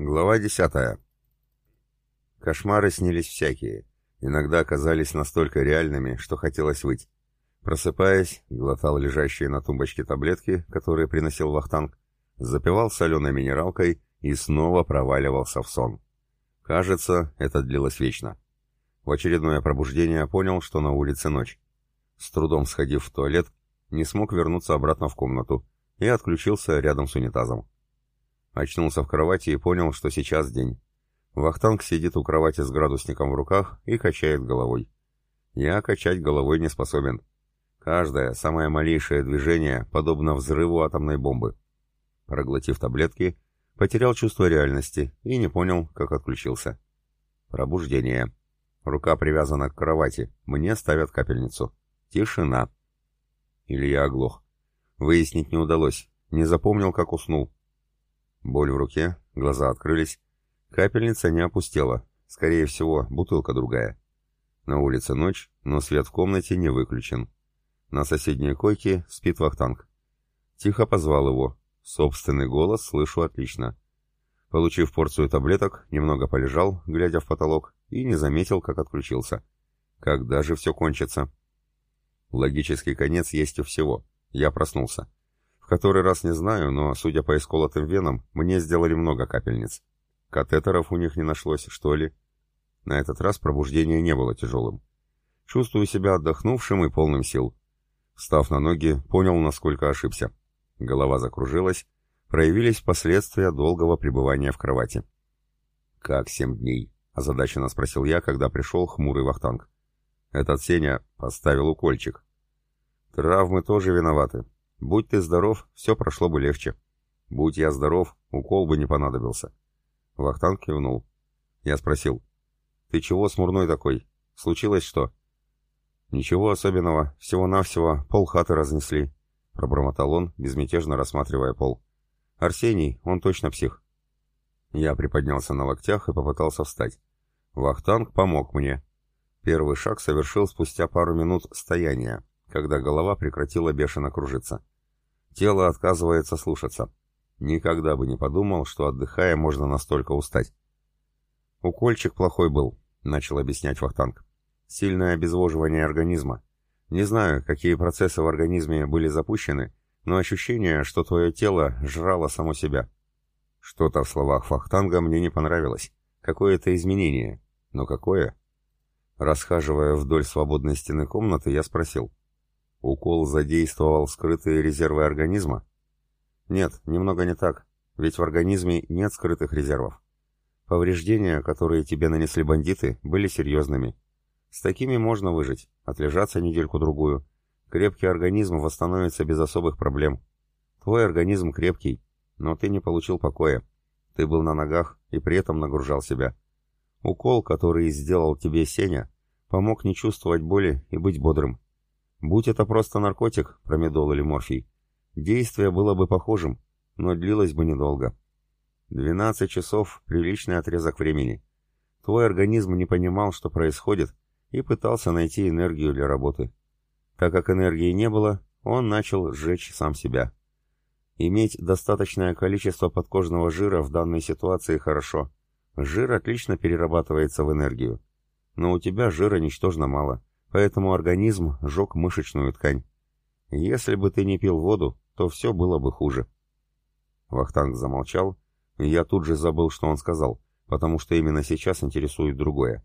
Глава десятая. Кошмары снились всякие. Иногда казались настолько реальными, что хотелось выть. Просыпаясь, глотал лежащие на тумбочке таблетки, которые приносил Вахтанг, запивал соленой минералкой и снова проваливался в сон. Кажется, это длилось вечно. В очередное пробуждение понял, что на улице ночь. С трудом сходив в туалет, не смог вернуться обратно в комнату и отключился рядом с унитазом. Очнулся в кровати и понял, что сейчас день. Вахтанг сидит у кровати с градусником в руках и качает головой. Я качать головой не способен. Каждое, самое малейшее движение подобно взрыву атомной бомбы. Проглотив таблетки, потерял чувство реальности и не понял, как отключился. Пробуждение. Рука привязана к кровати, мне ставят капельницу. Тишина. Или я оглох. Выяснить не удалось, не запомнил, как уснул. Боль в руке, глаза открылись. Капельница не опустела. Скорее всего, бутылка другая. На улице ночь, но свет в комнате не выключен. На соседней койке спит вахтанг. Тихо позвал его. Собственный голос слышу отлично. Получив порцию таблеток, немного полежал, глядя в потолок, и не заметил, как отключился. Когда же все кончится? Логический конец есть у всего. Я проснулся который раз не знаю, но, судя по исколотым венам, мне сделали много капельниц. Катетеров у них не нашлось, что ли? На этот раз пробуждение не было тяжелым. Чувствую себя отдохнувшим и полным сил. Встав на ноги, понял, насколько ошибся. Голова закружилась, проявились последствия долгого пребывания в кровати. «Как семь дней?» — озадаченно спросил я, когда пришел хмурый вахтанг. Этот Сеня поставил укольчик. «Травмы тоже виноваты. Будь ты здоров, все прошло бы легче. Будь я здоров, укол бы не понадобился. Вахтанг кивнул. Я спросил. Ты чего смурной такой? Случилось что? Ничего особенного, всего-навсего пол хаты разнесли. Пробормотал он, безмятежно рассматривая пол. Арсений, он точно псих. Я приподнялся на локтях и попытался встать. Вахтанг помог мне. Первый шаг совершил спустя пару минут стояния, когда голова прекратила бешено кружиться. Тело отказывается слушаться. Никогда бы не подумал, что отдыхая можно настолько устать. «Укольчик плохой был», — начал объяснять Вахтанг. «Сильное обезвоживание организма. Не знаю, какие процессы в организме были запущены, но ощущение, что твое тело жрало само себя. Что-то в словах Фахтанга мне не понравилось. Какое-то изменение. Но какое? Расхаживая вдоль свободной стены комнаты, я спросил. Укол задействовал скрытые резервы организма? Нет, немного не так, ведь в организме нет скрытых резервов. Повреждения, которые тебе нанесли бандиты, были серьезными. С такими можно выжить, отлежаться недельку-другую. Крепкий организм восстановится без особых проблем. Твой организм крепкий, но ты не получил покоя. Ты был на ногах и при этом нагружал себя. Укол, который сделал тебе Сеня, помог не чувствовать боли и быть бодрым. Будь это просто наркотик, промедол или морфий, действие было бы похожим, но длилось бы недолго. 12 часов – приличный отрезок времени. Твой организм не понимал, что происходит, и пытался найти энергию для работы. Так как энергии не было, он начал сжечь сам себя. Иметь достаточное количество подкожного жира в данной ситуации хорошо. Жир отлично перерабатывается в энергию. Но у тебя жира ничтожно мало поэтому организм жег мышечную ткань. Если бы ты не пил воду, то все было бы хуже. Вахтанг замолчал, и я тут же забыл, что он сказал, потому что именно сейчас интересует другое.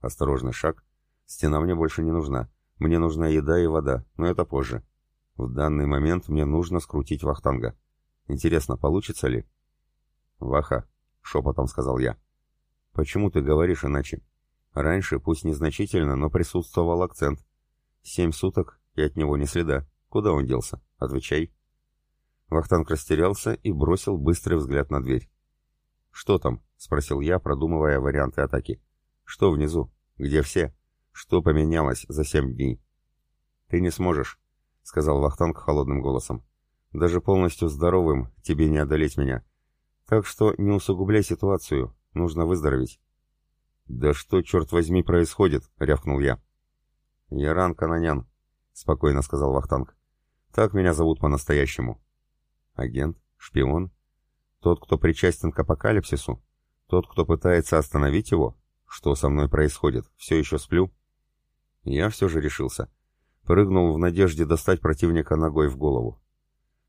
Осторожный шаг. Стена мне больше не нужна. Мне нужна еда и вода, но это позже. В данный момент мне нужно скрутить Вахтанга. Интересно, получится ли? «Ваха», — шепотом сказал я. «Почему ты говоришь иначе?» Раньше, пусть незначительно, но присутствовал акцент. Семь суток, и от него ни следа. Куда он делся? Отвечай. Вахтанг растерялся и бросил быстрый взгляд на дверь. «Что там?» — спросил я, продумывая варианты атаки. «Что внизу? Где все? Что поменялось за семь дней?» «Ты не сможешь», — сказал Вахтанг холодным голосом. «Даже полностью здоровым тебе не одолеть меня. Так что не усугубляй ситуацию, нужно выздороветь». «Да что, черт возьми, происходит?» — рявкнул я. «Яран Кананян», — спокойно сказал Вахтанг. «Так меня зовут по-настоящему». «Агент? Шпион?» Тот, кто причастен к апокалипсису? Тот, кто пытается остановить его? Что со мной происходит? Все еще сплю? Я все же решился. Прыгнул в надежде достать противника ногой в голову.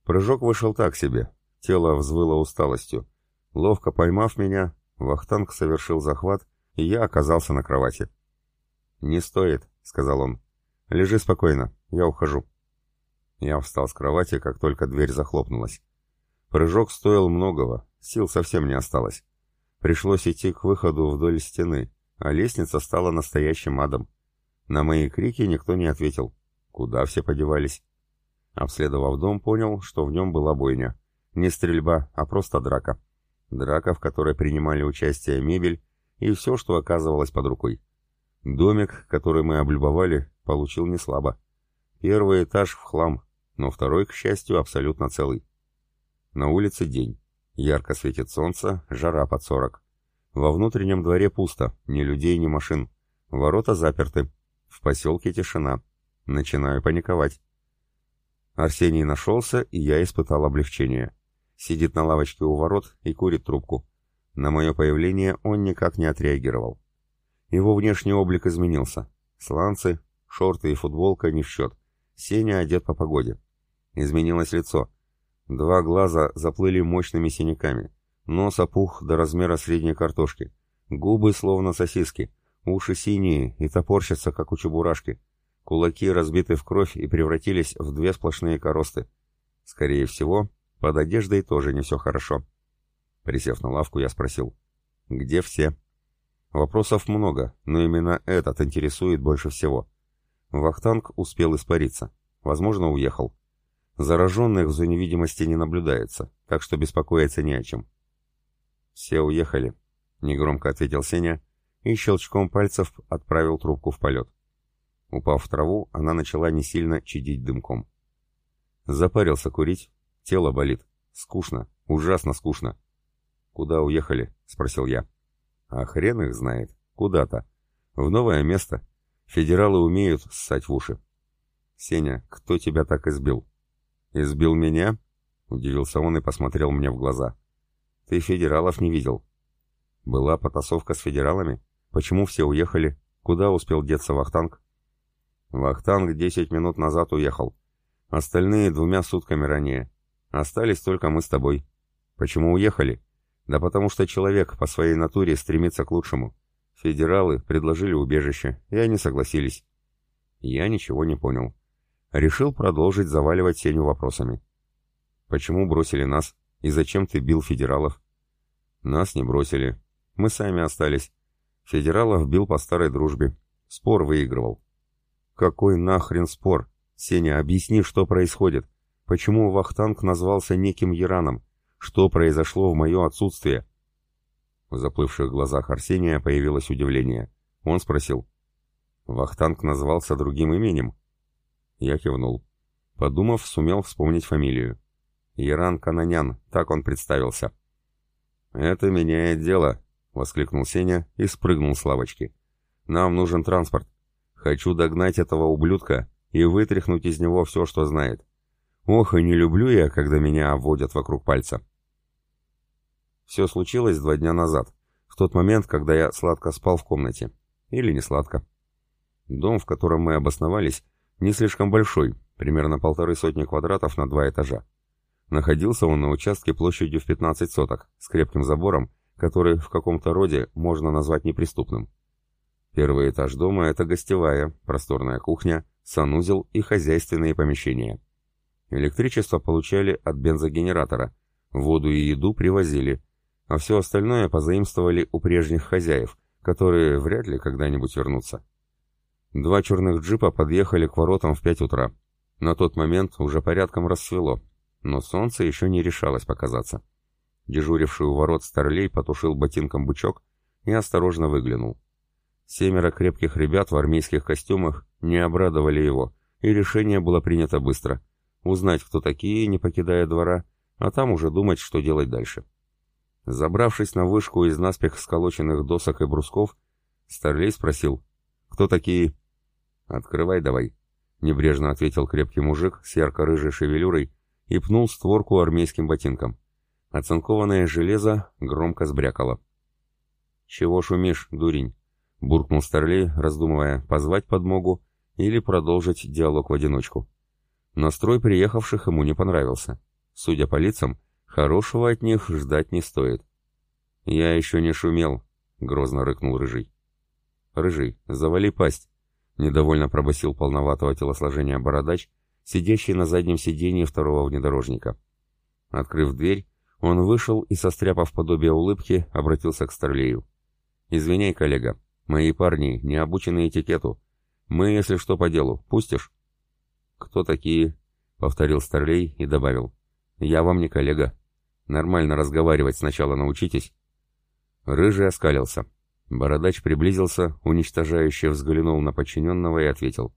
Прыжок вышел так себе. Тело взвыло усталостью. Ловко поймав меня, Вахтанг совершил захват, и я оказался на кровати. «Не стоит», — сказал он. «Лежи спокойно, я ухожу». Я встал с кровати, как только дверь захлопнулась. Прыжок стоил многого, сил совсем не осталось. Пришлось идти к выходу вдоль стены, а лестница стала настоящим адом. На мои крики никто не ответил. Куда все подевались? Обследовав дом, понял, что в нем была бойня. Не стрельба, а просто драка. Драка, в которой принимали участие мебель и все, что оказывалось под рукой. Домик, который мы облюбовали, получил не слабо. Первый этаж в хлам, но второй, к счастью, абсолютно целый. На улице день. Ярко светит солнце, жара под сорок. Во внутреннем дворе пусто, ни людей, ни машин. Ворота заперты. В поселке тишина. Начинаю паниковать. Арсений нашелся, и я испытал облегчение. Сидит на лавочке у ворот и курит трубку. На мое появление он никак не отреагировал. Его внешний облик изменился. Сланцы, шорты и футболка не в счет. Сеня одет по погоде. Изменилось лицо. Два глаза заплыли мощными синяками. Нос опух до размера средней картошки. Губы словно сосиски. Уши синие и топорщатся, как у чебурашки. Кулаки разбиты в кровь и превратились в две сплошные коросты. Скорее всего, под одеждой тоже не все хорошо. Присев на лавку, я спросил. «Где все?» Вопросов много, но именно этот интересует больше всего. Вахтанг успел испариться. Возможно, уехал. Зараженных в зоне видимости не наблюдается, так что беспокоиться не о чем. «Все уехали», — негромко ответил Сеня и щелчком пальцев отправил трубку в полет. Упав в траву, она начала не сильно чадить дымком. Запарился курить, тело болит. Скучно, ужасно скучно. «Куда уехали?» — спросил я. «А хрен их знает. Куда-то. В новое место. Федералы умеют ссать в уши». «Сеня, кто тебя так избил?» «Избил меня?» — удивился он и посмотрел мне в глаза. «Ты федералов не видел». «Была потасовка с федералами? Почему все уехали? Куда успел деться Вахтанг?» «Вахтанг десять минут назад уехал. Остальные двумя сутками ранее. Остались только мы с тобой. Почему уехали?» «Да потому что человек по своей натуре стремится к лучшему. Федералы предложили убежище, и они согласились». Я ничего не понял. Решил продолжить заваливать Сеню вопросами. «Почему бросили нас? И зачем ты бил федералов?» «Нас не бросили. Мы сами остались. Федералов бил по старой дружбе. Спор выигрывал». «Какой нахрен спор? Сеня, объясни, что происходит. Почему Вахтанг назвался неким Яраном? Что произошло в мое отсутствие?» В заплывших глазах Арсения появилось удивление. Он спросил. «Вахтанг назвался другим именем?» Я кивнул. Подумав, сумел вспомнить фамилию. Яран Кананян, так он представился. «Это меняет дело», — воскликнул Сеня и спрыгнул с лавочки. «Нам нужен транспорт. Хочу догнать этого ублюдка и вытряхнуть из него все, что знает. Ох, и не люблю я, когда меня обводят вокруг пальца». Все случилось два дня назад, в тот момент, когда я сладко спал в комнате. Или не сладко. Дом, в котором мы обосновались, не слишком большой, примерно полторы сотни квадратов на два этажа. Находился он на участке площадью в 15 соток, с крепким забором, который в каком-то роде можно назвать неприступным. Первый этаж дома – это гостевая, просторная кухня, санузел и хозяйственные помещения. Электричество получали от бензогенератора, воду и еду привозили, а все остальное позаимствовали у прежних хозяев, которые вряд ли когда-нибудь вернутся. Два черных джипа подъехали к воротам в пять утра. На тот момент уже порядком рассвело, но солнце еще не решалось показаться. Дежуривший у ворот старлей потушил ботинком бычок и осторожно выглянул. Семеро крепких ребят в армейских костюмах не обрадовали его, и решение было принято быстро. Узнать, кто такие, не покидая двора, а там уже думать, что делать дальше. Забравшись на вышку из наспех сколоченных досок и брусков, Старлей спросил, «Кто такие?» «Открывай давай», — небрежно ответил крепкий мужик с ярко-рыжей шевелюрой и пнул створку армейским ботинком. Оцинкованное железо громко сбрякало. «Чего шумишь, дурень?» — буркнул Старлей, раздумывая, позвать подмогу или продолжить диалог в одиночку. Настрой приехавших ему не понравился. Судя по лицам, хорошего от них ждать не стоит. «Я еще не шумел», — грозно рыкнул Рыжий. «Рыжий, завали пасть», — недовольно пробасил полноватого телосложения бородач, сидящий на заднем сиденье второго внедорожника. Открыв дверь, он вышел и, состряпав подобие улыбки, обратился к Старлею. «Извиняй, коллега, мои парни не обучены этикету. Мы, если что, по делу. Пустишь?» «Кто такие?» — повторил Старлей и добавил. «Я вам не коллега. Нормально разговаривать сначала научитесь». Рыжий оскалился. Бородач приблизился, уничтожающе взглянул на подчиненного и ответил.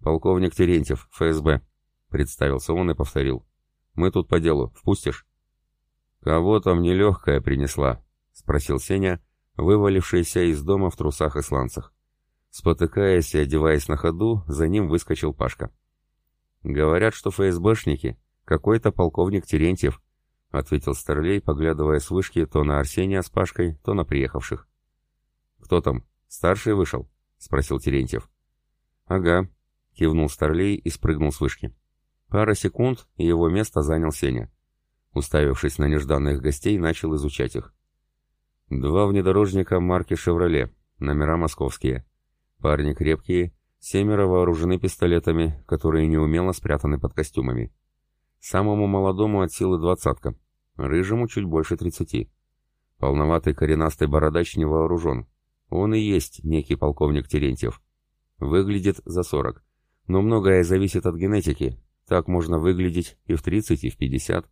«Полковник Терентьев, ФСБ», — представился он и повторил. «Мы тут по делу. Впустишь?» «Кого там нелегкая принесла?» — спросил Сеня, вывалившийся из дома в трусах и сланцах. Спотыкаясь и одеваясь на ходу, за ним выскочил Пашка. «Говорят, что ФСБшники. Какой-то полковник Терентьев», — ответил Старлей, поглядывая с вышки то на Арсения с Пашкой, то на приехавших. «Кто там? Старший вышел?» — спросил Терентьев. «Ага», — кивнул Старлей и спрыгнул с вышки. Пара секунд, и его место занял Сеня. Уставившись на нежданных гостей, начал изучать их. Два внедорожника марки «Шевроле», номера московские. Парни крепкие, семеро вооружены пистолетами, которые неумело спрятаны под костюмами. Самому молодому от силы двадцатка, рыжему чуть больше тридцати. Полноватый коренастый бородач не вооружен. Он и есть некий полковник Терентьев. Выглядит за сорок. Но многое зависит от генетики. Так можно выглядеть и в тридцать, и в пятьдесят.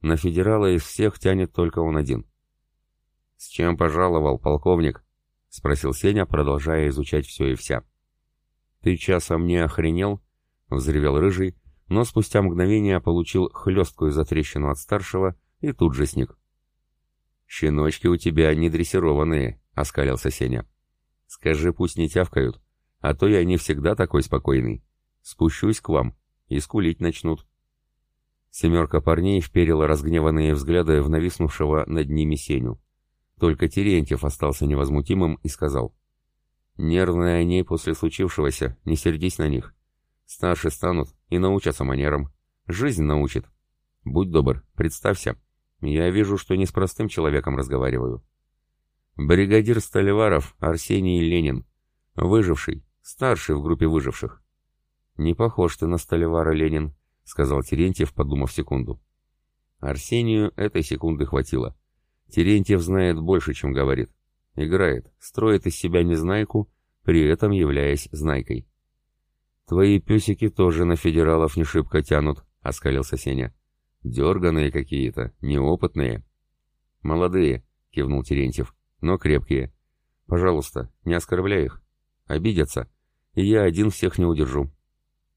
На федерала из всех тянет только он один. «С чем пожаловал, полковник?» — спросил Сеня, продолжая изучать все и вся. «Ты часом не охренел?» — взревел Рыжий, но спустя мгновение получил хлесткую затрещину от старшего и тут же сник. «Щеночки у тебя не дрессированные», — оскалился Сеня. «Скажи, пусть не тявкают, а то я не всегда такой спокойный. Спущусь к вам, и скулить начнут». Семерка парней вперила разгневанные взгляды в нависнувшего над ними Сеню. Только Терентьев остался невозмутимым и сказал. «Нервные они после случившегося, не сердись на них. Старше станут и научатся манерам. Жизнь научит. Будь добр, представься. Я вижу, что не с простым человеком разговариваю. Бригадир Столеваров Арсений Ленин. Выживший, старший в группе выживших. Не похож ты на Столевара, Ленин, — сказал Терентьев, подумав секунду. Арсению этой секунды хватило. Терентьев знает больше, чем говорит. Играет, строит из себя незнайку, при этом являясь знайкой. «Твои песики тоже на федералов не шибко тянут», — оскалился Сеня. «Дерганые какие-то, неопытные». «Молодые», — кивнул Терентьев, — «но крепкие. Пожалуйста, не оскорбляй их. Обидятся, и я один всех не удержу.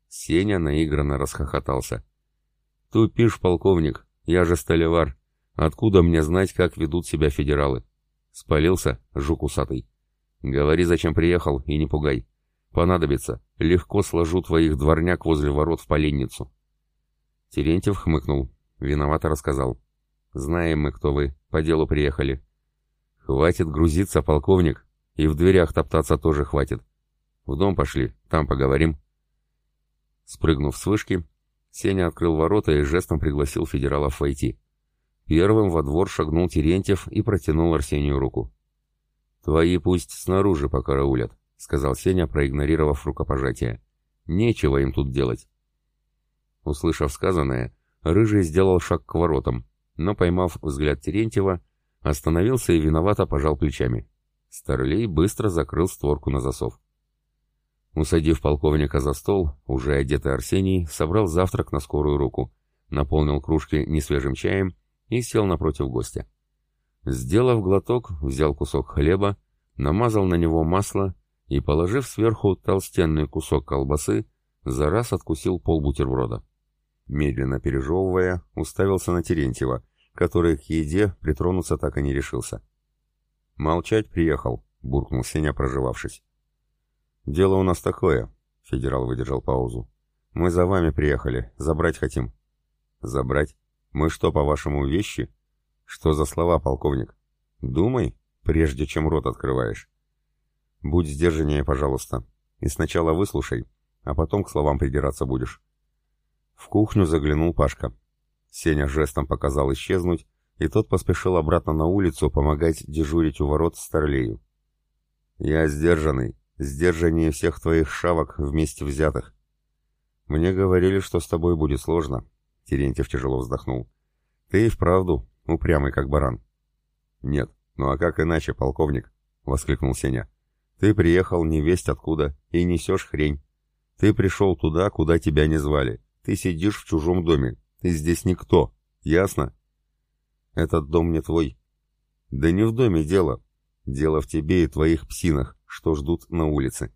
Сеня наигранно расхохотался. «Тупишь, полковник, я же столевар. Откуда мне знать, как ведут себя федералы?» Спалился, жук усатый. «Говори, зачем приехал, и не пугай. Понадобится. Легко сложу твоих дворняк возле ворот в поленницу». Терентьев хмыкнул. Виновато рассказал. «Знаем мы, кто вы. По делу приехали». «Хватит грузиться, полковник. И в дверях топтаться тоже хватит. В дом пошли, там поговорим». Спрыгнув с вышки, Сеня открыл ворота и жестом пригласил федералов войти. Первым во двор шагнул Терентьев и протянул Арсению руку. «Твои пусть снаружи покараулят», — сказал Сеня, проигнорировав рукопожатие. «Нечего им тут делать». Услышав сказанное, Рыжий сделал шаг к воротам, но, поймав взгляд Терентьева, остановился и виновато пожал плечами. Старлей быстро закрыл створку на засов. Усадив полковника за стол, уже одетый Арсений собрал завтрак на скорую руку, наполнил кружки несвежим чаем и сел напротив гостя. Сделав глоток, взял кусок хлеба, намазал на него масло и, положив сверху толстенный кусок колбасы, за раз откусил пол бутерброда. Медленно пережевывая, уставился на Терентьева, который к еде притронуться так и не решился. «Молчать приехал», — буркнул Сеня, проживавшись. «Дело у нас такое», — федерал выдержал паузу. «Мы за вами приехали, забрать хотим». «Забрать? Мы что, по-вашему, вещи? Что за слова, полковник? Думай, прежде чем рот открываешь. Будь сдержаннее, пожалуйста, и сначала выслушай, а потом к словам придираться будешь. В кухню заглянул Пашка. Сеня жестом показал исчезнуть, и тот поспешил обратно на улицу помогать дежурить у ворот Старлею. «Я сдержанный, сдержаннее всех твоих шавок вместе взятых. Мне говорили, что с тобой будет сложно», — Терентьев тяжело вздохнул. «Ты и вправду упрямый, как баран». «Нет, ну а как иначе, полковник?» — воскликнул Сеня. «Ты приехал не весть откуда и несешь хрень. Ты пришел туда, куда тебя не звали. Ты сидишь в чужом доме. Ты здесь никто. Ясно?» Этот дом не твой. Да не в доме дело. Дело в тебе и твоих псинах, что ждут на улице.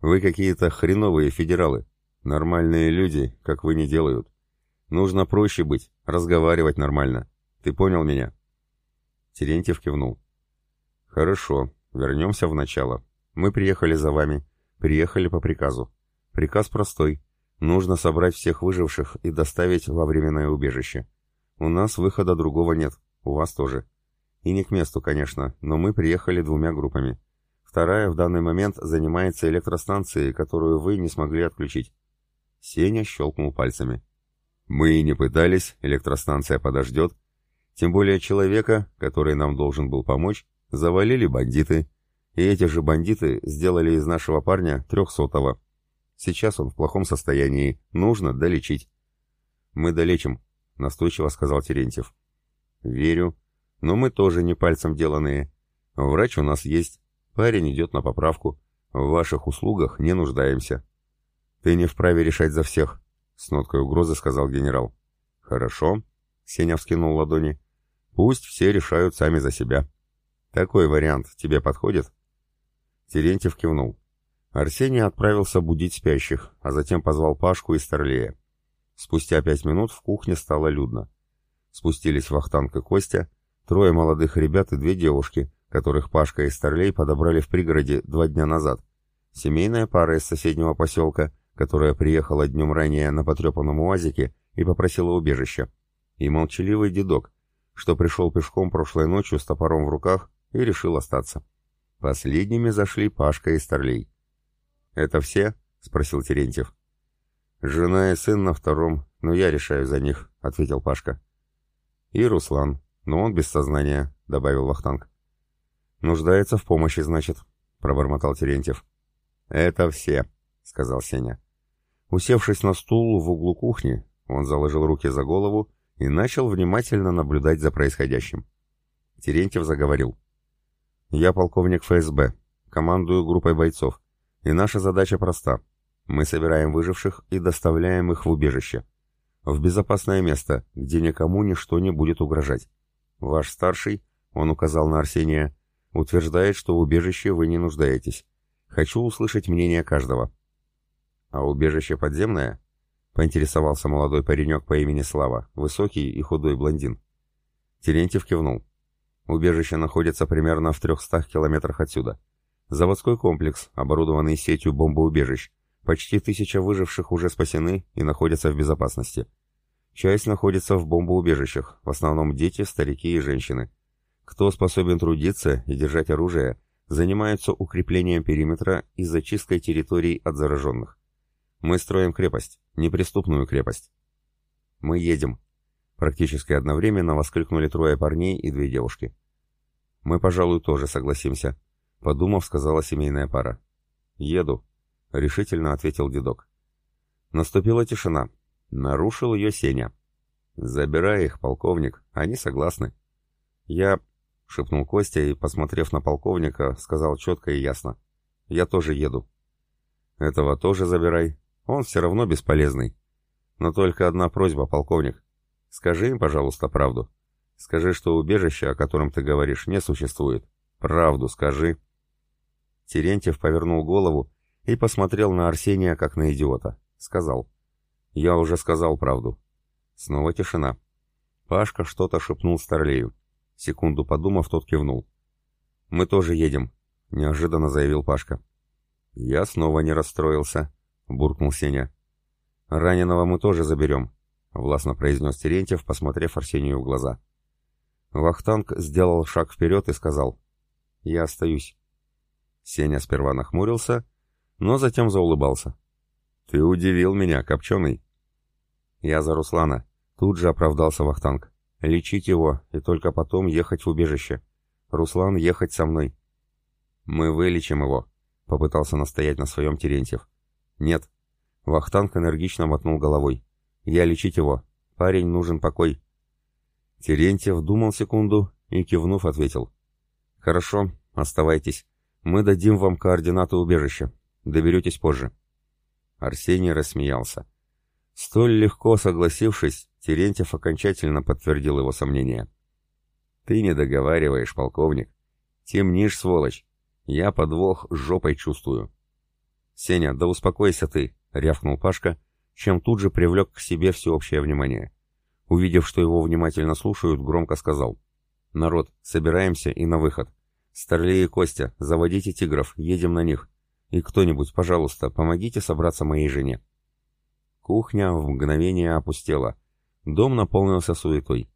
Вы какие-то хреновые федералы. Нормальные люди, как вы, не делают. Нужно проще быть, разговаривать нормально. Ты понял меня?» Терентьев кивнул. «Хорошо, вернемся в начало. Мы приехали за вами. Приехали по приказу. Приказ простой. Нужно собрать всех выживших и доставить во временное убежище. У нас выхода другого нет, у вас тоже. И не к месту, конечно, но мы приехали двумя группами. Вторая в данный момент занимается электростанцией, которую вы не смогли отключить. Сеня щелкнул пальцами. Мы и не пытались, электростанция подождет. Тем более человека, который нам должен был помочь, завалили бандиты. И эти же бандиты сделали из нашего парня трехсотого. Сейчас он в плохом состоянии, нужно долечить. Мы долечим, — настойчиво сказал Терентьев. «Верю. Но мы тоже не пальцем деланные. Врач у нас есть. Парень идет на поправку. В ваших услугах не нуждаемся». «Ты не вправе решать за всех», — с ноткой угрозы сказал генерал. «Хорошо», — Сеня вскинул ладони. «Пусть все решают сами за себя. Такой вариант тебе подходит?» Терентьев кивнул. Арсений отправился будить спящих, а затем позвал Пашку и Старлея. Спустя пять минут в кухне стало людно. Спустились Вахтанг и Костя, трое молодых ребят и две девушки, которых Пашка и Старлей подобрали в пригороде два дня назад. Семейная пара из соседнего поселка, которая приехала днем ранее на потрепанном УАЗике и попросила убежища. И молчаливый дедок, что пришел пешком прошлой ночью с топором в руках и решил остаться. Последними зашли Пашка и Старлей. «Это все?» — спросил Терентьев. «Жена и сын на втором, но я решаю за них», — ответил Пашка. «И Руслан, но он без сознания», — добавил Вахтанг. «Нуждается в помощи, значит», — пробормотал Терентьев. «Это все», — сказал Сеня. Усевшись на стул в углу кухни, он заложил руки за голову и начал внимательно наблюдать за происходящим. Терентьев заговорил. «Я полковник ФСБ, командую группой бойцов, и наша задача проста — мы собираем выживших и доставляем их в убежище. В безопасное место, где никому ничто не будет угрожать. Ваш старший, он указал на Арсения, утверждает, что в убежище вы не нуждаетесь. Хочу услышать мнение каждого. А убежище подземное? Поинтересовался молодой паренек по имени Слава, высокий и худой блондин. Терентьев кивнул. Убежище находится примерно в 300 километрах отсюда. Заводской комплекс, оборудованный сетью бомбоубежищ, Почти тысяча выживших уже спасены и находятся в безопасности. Часть находится в бомбоубежищах, в основном дети, старики и женщины. Кто способен трудиться и держать оружие, занимаются укреплением периметра и зачисткой территорий от зараженных. Мы строим крепость, неприступную крепость. Мы едем. Практически одновременно воскликнули трое парней и две девушки. Мы, пожалуй, тоже согласимся, подумав, сказала семейная пара. Еду, — решительно ответил дедок. Наступила тишина. Нарушил ее Сеня. «Забирай их, полковник, они согласны». «Я...» — шепнул Костя и, посмотрев на полковника, сказал четко и ясно. «Я тоже еду». «Этого тоже забирай. Он все равно бесполезный. Но только одна просьба, полковник. Скажи им, пожалуйста, правду. Скажи, что убежище, о котором ты говоришь, не существует. Правду скажи». Терентьев повернул голову и посмотрел на Арсения как на идиота. Сказал. «Я уже сказал правду». Снова тишина. Пашка что-то шепнул Старлею. Секунду подумав, тот кивнул. «Мы тоже едем», — неожиданно заявил Пашка. «Я снова не расстроился», — буркнул Сеня. «Раненого мы тоже заберем. — властно произнес Терентьев, посмотрев Арсению в глаза. Вахтанг сделал шаг вперед и сказал «Я остаюсь». Сеня сперва нахмурился, но затем заулыбался. «Ты удивил меня, Копченый». «Я за Руслана», — тут же оправдался Вахтанг. «Лечить его и только потом ехать в убежище. Руслан ехать со мной». «Мы вылечим его», — попытался настоять на своем Терентьев. «Нет». Вахтанг энергично мотнул головой. «Я лечить его. Парень нужен покой». Терентьев думал секунду и, кивнув, ответил. «Хорошо, оставайтесь. Мы дадим вам координаты убежища. Доберетесь позже». Арсений рассмеялся. Столь легко согласившись, Терентьев окончательно подтвердил его сомнения. «Ты не договариваешь, полковник. Темнишь, сволочь. Я подвох жопой чувствую». «Сеня, да успокойся ты», — рявкнул Пашка, чем тут же привлек к себе всеобщее внимание. Увидев, что его внимательно слушают, громко сказал. «Народ, собираемся и на выход. Старлей и Костя, заводите тигров, едем на них. И кто-нибудь, пожалуйста, помогите собраться моей жене». Кухня в мгновение опустела. Дом наполнился суетой.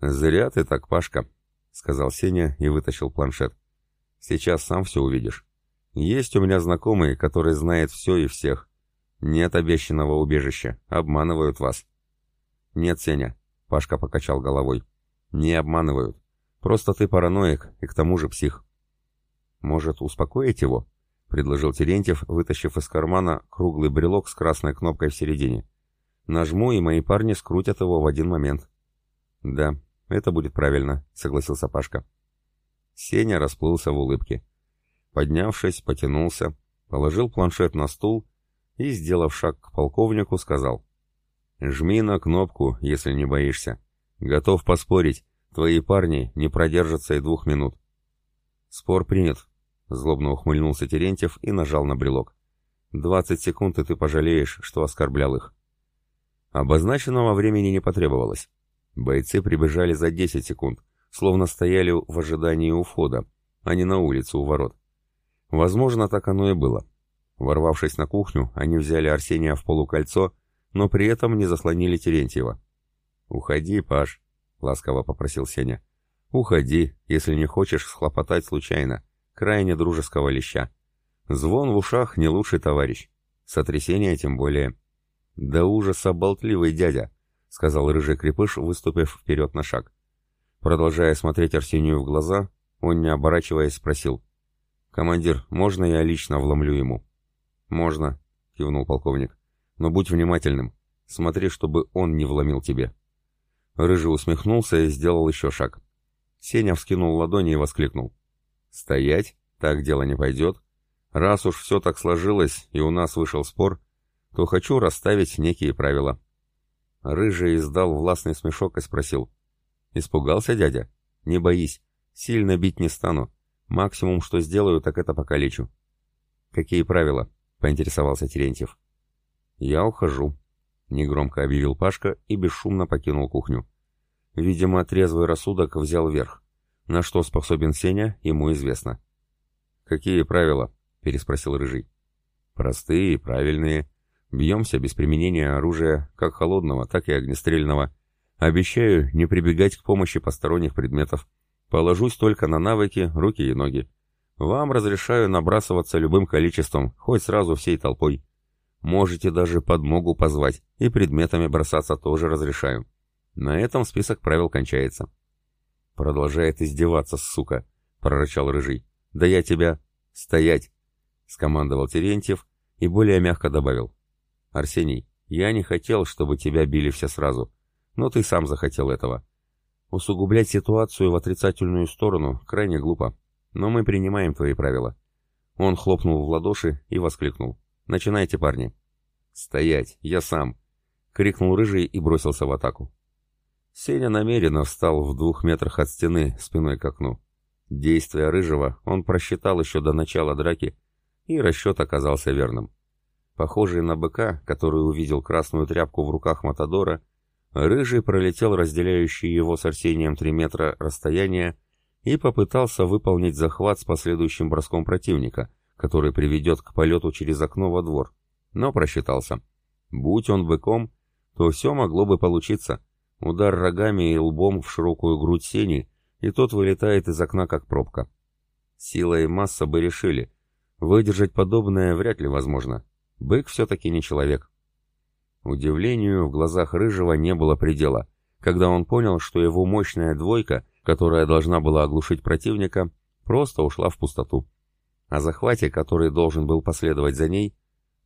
«Зря ты так, Пашка», — сказал Сеня и вытащил планшет. «Сейчас сам все увидишь. Есть у меня знакомый, который знает все и всех. Нет обещанного убежища, обманывают вас». «Нет, Сеня», — Пашка покачал головой. «Не обманывают. Просто ты параноик и к тому же псих». «Может, успокоить его?» — предложил Терентьев, вытащив из кармана круглый брелок с красной кнопкой в середине. «Нажму, и мои парни скрутят его в один момент». «Да, это будет правильно», — согласился Пашка. Сеня расплылся в улыбке. Поднявшись, потянулся, положил планшет на стул и, сделав шаг к полковнику, сказал. Жми на кнопку, если не боишься. Готов поспорить, твои парни не продержатся и двух минут. Спор принят. Злобно ухмыльнулся Терентьев и нажал на брелок. Двадцать секунд, и ты пожалеешь, что оскорблял их. Обозначенного времени не потребовалось. Бойцы прибежали за десять секунд, словно стояли в ожидании у входа, а не на улице у ворот. Возможно, так оно и было. Ворвавшись на кухню, они взяли Арсения в полукольцо но при этом не заслонили Терентьева. «Уходи, Паш», — ласково попросил Сеня. «Уходи, если не хочешь схлопотать случайно. Крайне дружеского леща. Звон в ушах не лучший товарищ. Сотрясение тем более». «Да ужаса болтливый дядя», — сказал рыжий крепыш, выступив вперед на шаг. Продолжая смотреть Арсению в глаза, он, не оборачиваясь, спросил. «Командир, можно я лично вломлю ему?» «Можно», — кивнул полковник. Но будь внимательным. Смотри, чтобы он не вломил тебе». Рыжий усмехнулся и сделал еще шаг. Сеня вскинул ладони и воскликнул. «Стоять? Так дело не пойдет. Раз уж все так сложилось, и у нас вышел спор, то хочу расставить некие правила». Рыжий издал властный смешок и спросил. «Испугался дядя? Не боись. Сильно бить не стану. Максимум, что сделаю, так это покалечу». «Какие правила?» — поинтересовался Терентьев. «Я ухожу», — негромко объявил Пашка и бесшумно покинул кухню. Видимо, трезвый рассудок взял верх. На что способен Сеня, ему известно. «Какие правила?» — переспросил Рыжий. «Простые и правильные. Бьемся без применения оружия, как холодного, так и огнестрельного. Обещаю не прибегать к помощи посторонних предметов. Положусь только на навыки, руки и ноги. Вам разрешаю набрасываться любым количеством, хоть сразу всей толпой. Можете даже подмогу позвать, и предметами бросаться тоже разрешаю. На этом список правил кончается. Продолжает издеваться, сука, прорычал Рыжий. Да я тебя... Стоять! Скомандовал Терентьев и более мягко добавил. Арсений, я не хотел, чтобы тебя били все сразу, но ты сам захотел этого. Усугублять ситуацию в отрицательную сторону крайне глупо, но мы принимаем твои правила. Он хлопнул в ладоши и воскликнул. «Начинайте, парни!» «Стоять! Я сам!» — крикнул Рыжий и бросился в атаку. Сеня намеренно встал в двух метрах от стены, спиной к окну. Действия Рыжего он просчитал еще до начала драки, и расчет оказался верным. Похожий на быка, который увидел красную тряпку в руках Матадора, Рыжий пролетел разделяющий его с Арсением три метра расстояние и попытался выполнить захват с последующим броском противника, который приведет к полету через окно во двор, но просчитался. Будь он быком, то все могло бы получиться. Удар рогами и лбом в широкую грудь сени, и тот вылетает из окна как пробка. Сила и масса бы решили. Выдержать подобное вряд ли возможно. Бык все-таки не человек. Удивлению в глазах Рыжего не было предела, когда он понял, что его мощная двойка, которая должна была оглушить противника, просто ушла в пустоту. О захвате, который должен был последовать за ней,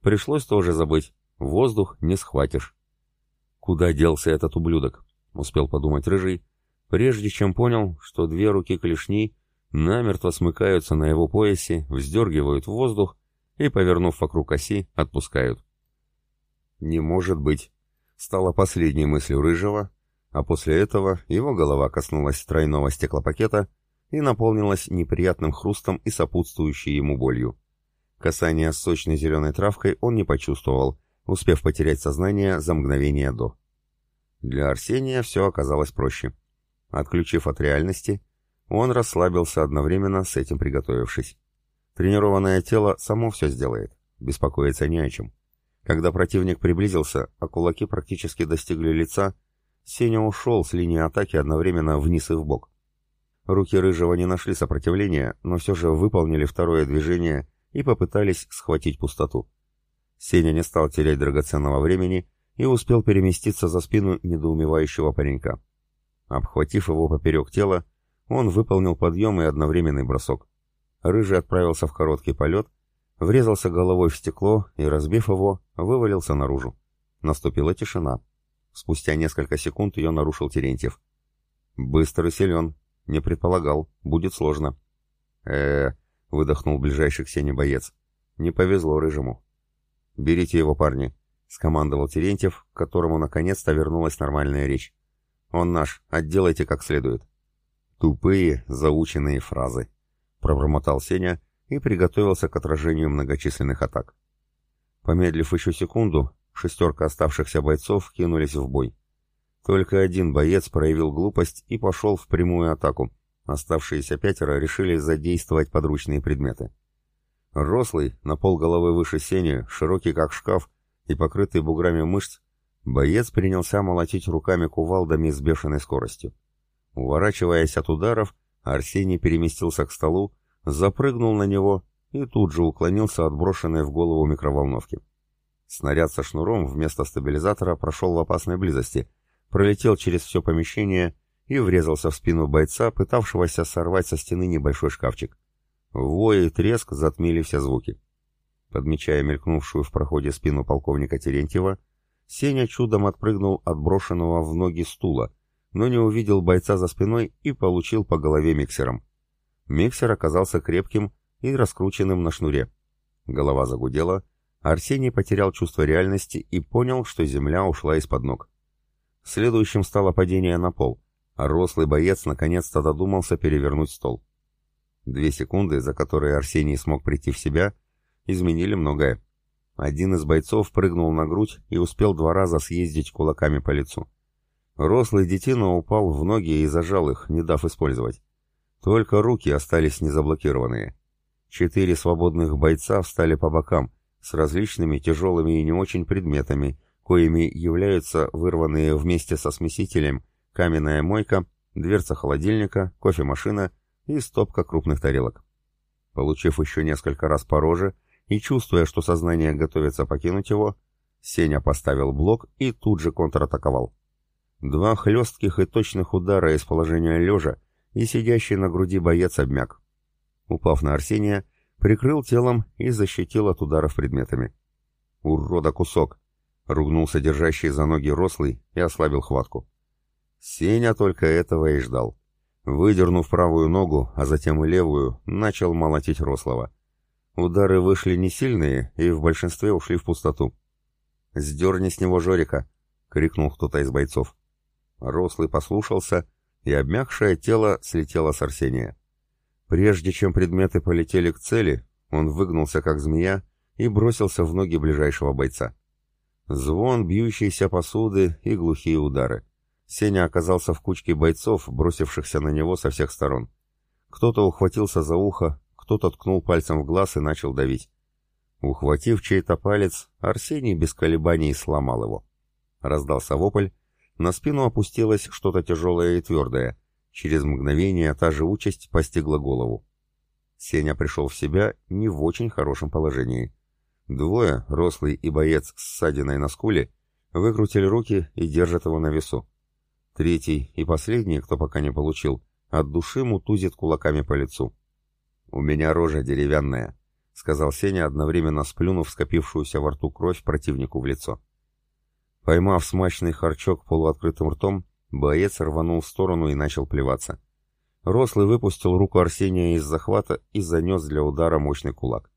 пришлось тоже забыть. Воздух не схватишь. Куда делся этот ублюдок? Успел подумать Рыжий, прежде чем понял, что две руки клешни намертво смыкаются на его поясе, вздергивают в воздух и, повернув вокруг оси, отпускают. «Не может быть!» — стала последней мыслью Рыжего, а после этого его голова коснулась тройного стеклопакета и наполнилась неприятным хрустом и сопутствующей ему болью. Касание с сочной зеленой травкой он не почувствовал, успев потерять сознание за мгновение до. Для Арсения все оказалось проще. Отключив от реальности, он расслабился одновременно с этим приготовившись. Тренированное тело само все сделает, беспокоиться не о чем. Когда противник приблизился, а кулаки практически достигли лица, Сеня ушел с линии атаки одновременно вниз и вбок. Руки Рыжего не нашли сопротивления, но все же выполнили второе движение и попытались схватить пустоту. Сеня не стал терять драгоценного времени и успел переместиться за спину недоумевающего паренька. Обхватив его поперек тела, он выполнил подъем и одновременный бросок. Рыжий отправился в короткий полет, врезался головой в стекло и, разбив его, вывалился наружу. Наступила тишина. Спустя несколько секунд ее нарушил Терентьев. «Быстр и силен. Не предполагал. Будет сложно». э выдохнул ближайший к Сене боец. «Не повезло Рыжему». «Берите его, парни», — скомандовал Терентьев, к которому наконец-то вернулась нормальная речь. «Он наш. Отделайте как следует». «Тупые, заученные фразы», — пробормотал Сеня и приготовился к отражению многочисленных атак. Помедлив еще секунду, шестерка оставшихся бойцов кинулись в бой. Только один боец проявил глупость и пошел в прямую атаку. Оставшиеся пятеро решили задействовать подручные предметы. Рослый, на пол головы выше Сени, широкий как шкаф и покрытый буграми мышц, боец принялся молотить руками кувалдами с бешеной скоростью. Уворачиваясь от ударов, Арсений переместился к столу, запрыгнул на него и тут же уклонился от брошенной в голову микроволновки. Снаряд со шнуром вместо стабилизатора прошел в опасной близости, пролетел через все помещение и врезался в спину бойца, пытавшегося сорвать со стены небольшой шкафчик. Вой и треск затмили все звуки. Подмечая мелькнувшую в проходе спину полковника Терентьева, Сеня чудом отпрыгнул от брошенного в ноги стула, но не увидел бойца за спиной и получил по голове миксером. Миксер оказался крепким и раскрученным на шнуре. Голова загудела, Арсений потерял чувство реальности и понял, что земля ушла из-под ног. Следующим стало падение на пол, а рослый боец наконец-то додумался перевернуть стол. Две секунды, за которые Арсений смог прийти в себя, изменили многое. Один из бойцов прыгнул на грудь и успел два раза съездить кулаками по лицу. Рослый детина упал в ноги и зажал их, не дав использовать. Только руки остались незаблокированные. Четыре свободных бойца встали по бокам, с различными тяжелыми и не очень предметами, коими являются вырванные вместе со смесителем каменная мойка, дверца холодильника, кофемашина и стопка крупных тарелок. Получив еще несколько раз по роже и чувствуя, что сознание готовится покинуть его, Сеня поставил блок и тут же контратаковал. Два хлестких и точных удара из положения лежа, и сидящий на груди боец обмяк. Упав на Арсения, прикрыл телом и защитил от ударов предметами. «Урода кусок!» — ругнулся держащий за ноги рослый и ослабил хватку. Сеня только этого и ждал. Выдернув правую ногу, а затем и левую, начал молотить рослого. Удары вышли не сильные и в большинстве ушли в пустоту. «Сдерни с него Жорика!» — крикнул кто-то из бойцов. Рослый послушался, и обмякшее тело слетело с Арсения. Прежде чем предметы полетели к цели, он выгнулся как змея и бросился в ноги ближайшего бойца. Звон бьющейся посуды и глухие удары. Сеня оказался в кучке бойцов, бросившихся на него со всех сторон. Кто-то ухватился за ухо, кто-то ткнул пальцем в глаз и начал давить. Ухватив чей-то палец, Арсений без колебаний сломал его. Раздался вопль, на спину опустилось что-то тяжелое и твердое. Через мгновение та же участь постигла голову. Сеня пришел в себя не в очень хорошем положении. Двое, рослый и боец с ссадиной на скуле, выкрутили руки и держат его на весу. Третий и последний, кто пока не получил, от души мутузит кулаками по лицу. «У меня рожа деревянная», — сказал Сеня, одновременно сплюнув скопившуюся во рту кровь противнику в лицо. Поймав смачный харчок полуоткрытым ртом, боец рванул в сторону и начал плеваться. Рослый выпустил руку Арсения из захвата и занес для удара мощный кулак.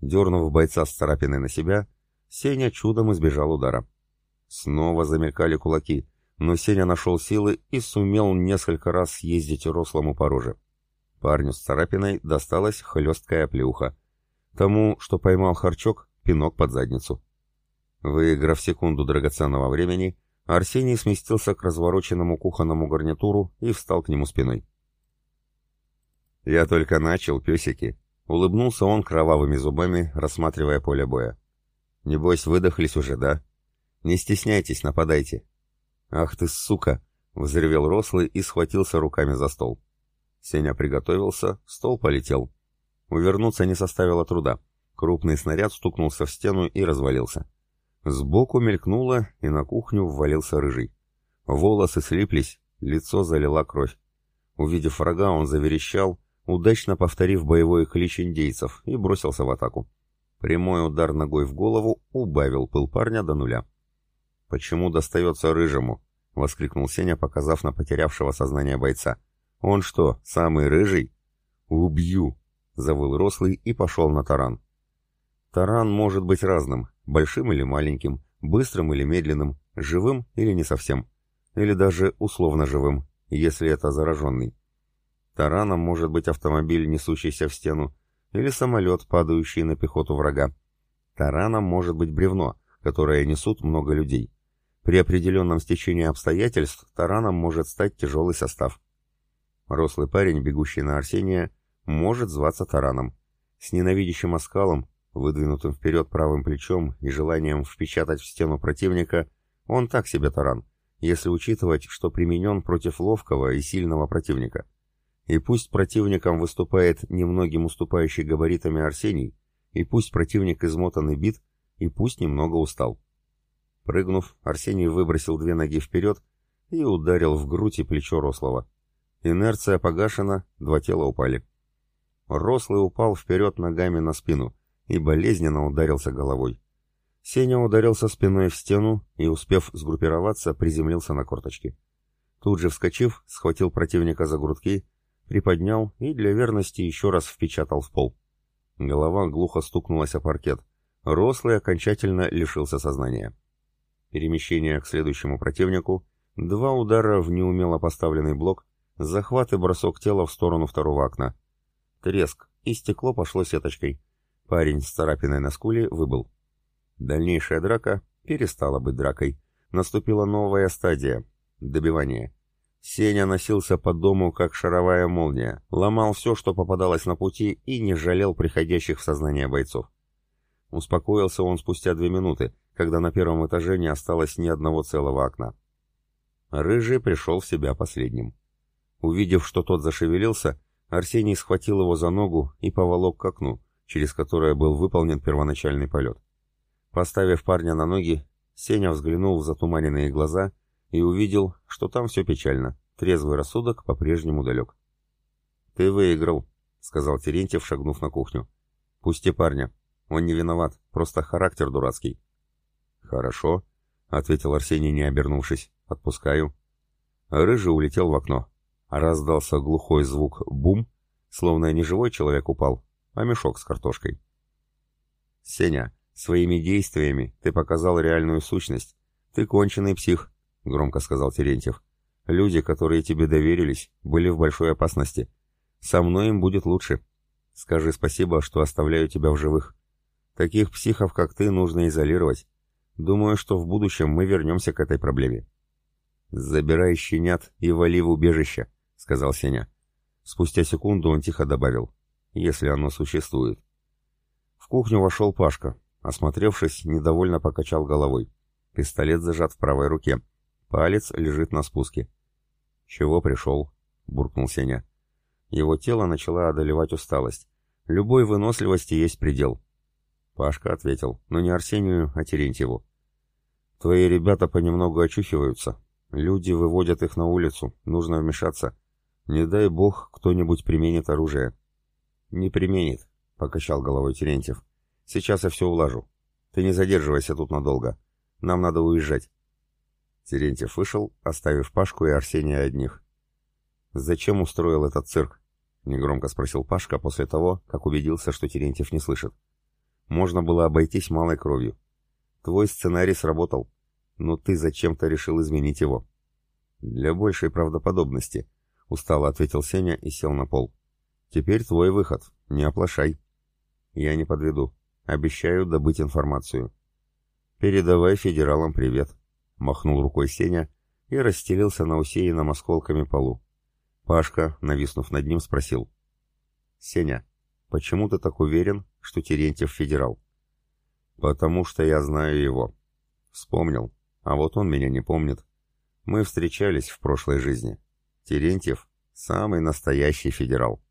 Дернув бойца с царапиной на себя, Сеня чудом избежал удара. Снова замелькали кулаки, но Сеня нашел силы и сумел несколько раз съездить рослому по роже. Парню с царапиной досталась хлесткая плюха. Тому, что поймал харчок, пинок под задницу. Выиграв секунду драгоценного времени, Арсений сместился к развороченному кухонному гарнитуру и встал к нему спиной. «Я только начал, песики!» — улыбнулся он кровавыми зубами, рассматривая поле боя. «Небось, выдохлись уже, да? Не стесняйтесь, нападайте!» «Ах ты, сука!» — взревел рослый и схватился руками за стол. Сеня приготовился, стол полетел. Увернуться не составило труда. Крупный снаряд стукнулся в стену и развалился. Сбоку мелькнуло, и на кухню ввалился рыжий. Волосы слиплись, лицо залила кровь. Увидев врага, он заверещал, удачно повторив боевой клич индейцев, и бросился в атаку. Прямой удар ногой в голову убавил пыл парня до нуля. «Почему достается рыжему?» — воскликнул Сеня, показав на потерявшего сознание бойца. «Он что, самый рыжий?» «Убью!» — завыл рослый и пошел на таран. Таран может быть разным, большим или маленьким, быстрым или медленным, живым или не совсем, или даже условно живым, если это зараженный. Тараном может быть автомобиль, несущийся в стену, или самолет, падающий на пехоту врага. Тараном может быть бревно, которое несут много людей. При определенном стечении обстоятельств тараном может стать тяжелый состав. Рослый парень, бегущий на Арсения, может зваться тараном. С ненавидящим оскалом, выдвинутым вперед правым плечом и желанием впечатать в стену противника, он так себе таран, если учитывать, что применен против ловкого и сильного противника. И пусть противником выступает немногим уступающий габаритами Арсений, и пусть противник измотан и бит, и пусть немного устал. Прыгнув, Арсений выбросил две ноги вперед и ударил в грудь и плечо Рослого. Инерция погашена, два тела упали. Рослый упал вперед ногами на спину и болезненно ударился головой. Сеня ударился спиной в стену и, успев сгруппироваться, приземлился на корточки. Тут же вскочив, схватил противника за грудки приподнял и для верности еще раз впечатал в пол. Голова глухо стукнулась о паркет. Рослый окончательно лишился сознания. Перемещение к следующему противнику, два удара в неумело поставленный блок, захват и бросок тела в сторону второго окна. Треск, и стекло пошло сеточкой. Парень с царапиной на скуле выбыл. Дальнейшая драка перестала быть дракой. Наступила новая стадия — добивание. Сеня носился по дому, как шаровая молния, ломал все, что попадалось на пути, и не жалел приходящих в сознание бойцов. Успокоился он спустя две минуты, когда на первом этаже не осталось ни одного целого окна. Рыжий пришел в себя последним. Увидев, что тот зашевелился, Арсений схватил его за ногу и поволок к окну, через которое был выполнен первоначальный полет. Поставив парня на ноги, Сеня взглянул в затуманенные глаза и увидел, что там все печально. Трезвый рассудок по-прежнему далек. «Ты выиграл», — сказал Терентьев, шагнув на кухню. «Пусти парня. Он не виноват, просто характер дурацкий». «Хорошо», — ответил Арсений, не обернувшись. «Отпускаю». Рыжий улетел в окно. Раздался глухой звук «бум», словно не живой человек упал, а мешок с картошкой. «Сеня, своими действиями ты показал реальную сущность. Ты конченый псих», — громко сказал Терентьев. «Люди, которые тебе доверились, были в большой опасности. Со мной им будет лучше. Скажи спасибо, что оставляю тебя в живых. Таких психов, как ты, нужно изолировать. Думаю, что в будущем мы вернемся к этой проблеме». «Забирай щенят и вали в убежище», — сказал Сеня. Спустя секунду он тихо добавил. «Если оно существует». В кухню вошел Пашка. Осмотревшись, недовольно покачал головой. Пистолет зажат в правой руке. Палец лежит на спуске. «Чего пришел?» — буркнул Сеня. Его тело начала одолевать усталость. Любой выносливости есть предел. Пашка ответил, но не Арсению, а Терентьеву. «Твои ребята понемногу очухиваются. Люди выводят их на улицу. Нужно вмешаться. Не дай бог, кто-нибудь применит оружие». «Не применит», — покачал головой Терентьев. «Сейчас я все улажу. Ты не задерживайся тут надолго. Нам надо уезжать». Терентьев вышел, оставив Пашку и Арсения одних. «Зачем устроил этот цирк?» — негромко спросил Пашка после того, как убедился, что Терентьев не слышит. «Можно было обойтись малой кровью. Твой сценарий сработал, но ты зачем-то решил изменить его». «Для большей правдоподобности», — устало ответил Сеня и сел на пол. «Теперь твой выход. Не оплошай». «Я не подведу. Обещаю добыть информацию». «Передавай федералам привет», — махнул рукой Сеня и расстелился на усеянном осколками полу. Пашка, нависнув над ним, спросил. «Сеня, почему ты так уверен, что Терентьев федерал?» «Потому что я знаю его». «Вспомнил. А вот он меня не помнит. Мы встречались в прошлой жизни. Терентьев — самый настоящий федерал».